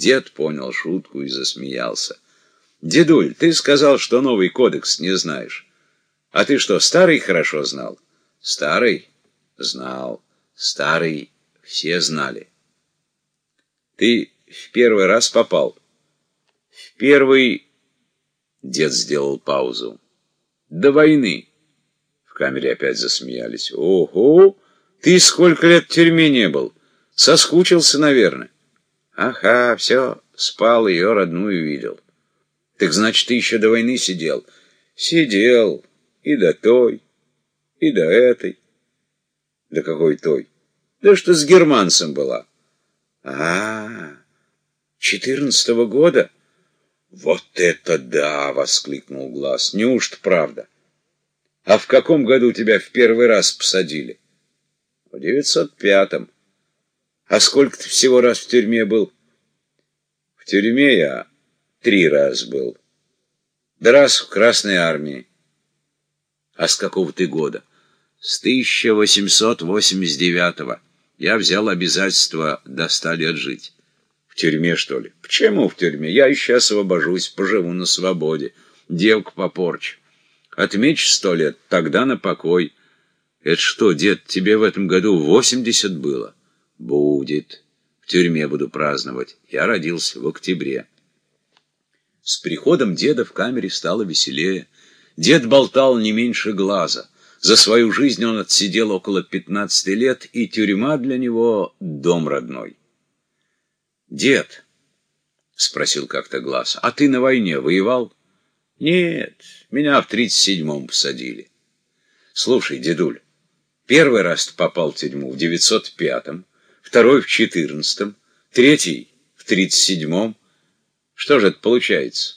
Дед понял шутку и засмеялся. «Дедуль, ты сказал, что новый кодекс не знаешь. А ты что, старый хорошо знал?» «Старый?» «Знал. Старый все знали». «Ты в первый раз попал?» «В первый...» Дед сделал паузу. «До войны». В камере опять засмеялись. «Ого! Ты сколько лет в тюрьме не был? Соскучился, наверное». «Ага, все, спал, ее родную видел». «Так значит, ты еще до войны сидел?» «Сидел. И до той, и до этой». «Да какой той?» «Да что с германцем была». «А, четырнадцатого года?» «Вот это да!» — воскликнул Глаз. «Неужто правда? А в каком году тебя в первый раз посадили?» «В девятьсот пятом». «А сколько ты всего раз в тюрьме был?» «В тюрьме я три раз был. Да раз в Красной армии». «А с какого ты года?» «С 1889-го. Я взял обязательство до ста лет жить». «В тюрьме, что ли?» «Почему в тюрьме? Я еще освобожусь, поживу на свободе. Девку попорчу. Отмечу сто лет, тогда на покой». «Это что, дед, тебе в этом году восемьдесят было?» Будет. В тюрьме буду праздновать. Я родился в октябре. С приходом деда в камере стало веселее. Дед болтал не меньше глаза. За свою жизнь он отсидел около пятнадцати лет, и тюрьма для него — дом родной. «Дед», — спросил как-то глаз, — «а ты на войне воевал?» «Нет, меня в тридцать седьмом посадили». «Слушай, дедуль, первый раз попал в тюрьму в девятьсот пятом, второй в четырнадцатом, третий в тридцать седьмом. Что же это получается?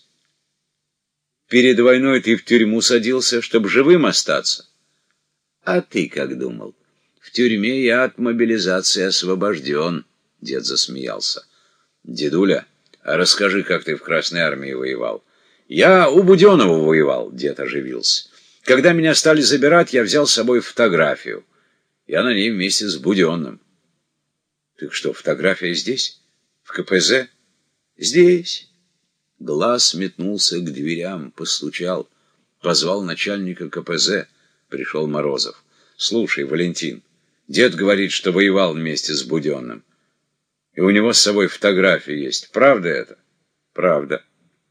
Перед войной ты в тюрьму садился, чтобы живым остаться. А ты как думал? В тюрьме я от мобилизации освобожден, дед засмеялся. Дедуля, а расскажи, как ты в Красной армии воевал. Я у Буденова воевал, дед оживился. Когда меня стали забирать, я взял с собой фотографию. Я на ней вместе с Буденным. Так что, фотография здесь? В КПЗ? Здесь. Глаз метнулся к дверям, постучал. Позвал начальника КПЗ. Пришел Морозов. Слушай, Валентин, дед говорит, что воевал вместе с Буденным. И у него с собой фотография есть. Правда это? Правда.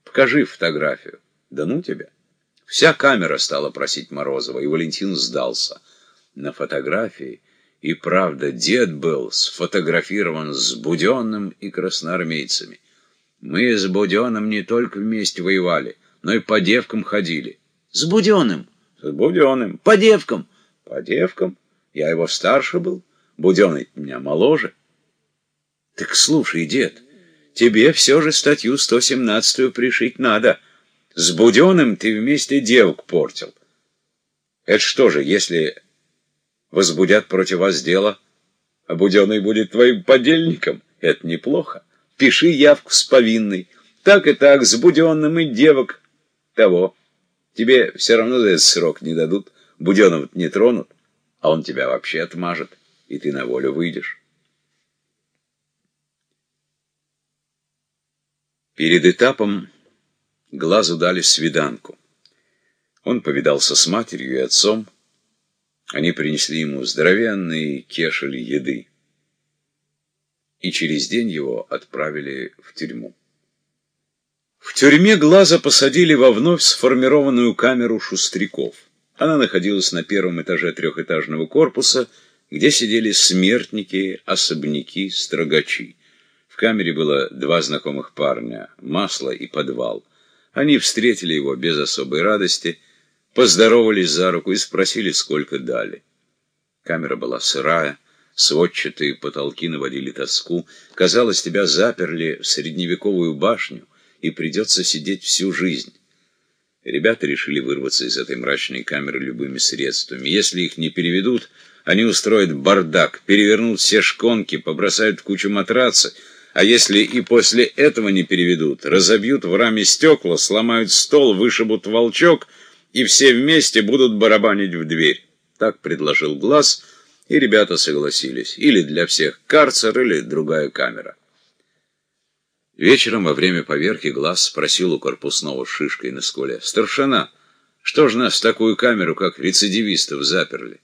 Покажи фотографию. Да ну тебя. Вся камера стала просить Морозова, и Валентин сдался. На фотографии и правда, дед был сфотографирован с Буденным и красноармейцами. Мы с Буденным не только вместе воевали, но и по девкам ходили. С Буденным? С Буденным. По девкам? По девкам. Я его старше был, Буденный меня моложе. Так слушай, дед, тебе все же статью 117 пришить надо. С Буденным ты вместе девок портил. Это что же, если возбудят против вас дело, а Буденный будет твоим подельником. Это неплохо. Пиши явку с повинной. Так и так, с Буденным и девок того. Тебе все равно за этот срок не дадут. Буденного не тронут, а он тебя вообще отмажет, и ты на волю выйдешь. Перед этапом глазу дали свиданку. Он повидался с матерью и отцом, они принесли ему здоровенные кешели еды. И через день его отправили в тюрьму. В тюрьме Глаза посадили во вновь сформированную камеру шустряков. Она находилась на первом этаже трехэтажного корпуса, где сидели смертники, особняки, строгачи. В камере было два знакомых парня — масло и подвал. Они встретили его без особой радости — поздоровались за руку и спросили, сколько дали. Камера была сырая, сводчатые потолки наводили тоску. Казалось, тебя заперли в средневековую башню, и придется сидеть всю жизнь. Ребята решили вырваться из этой мрачной камеры любыми средствами. Если их не переведут, они устроят бардак, перевернут все шконки, побросают кучу матрацы, а если и после этого не переведут, разобьют в раме стекла, сломают стол, вышибут волчок — и все вместе будут барабанить в дверь. Так предложил Глаз, и ребята согласились. Или для всех карцер, или другая камера. Вечером во время поверки глаз спросил у корпусного шишкой на скуле. «Старшина, что ж нас в такую камеру, как рецидивистов, заперли?»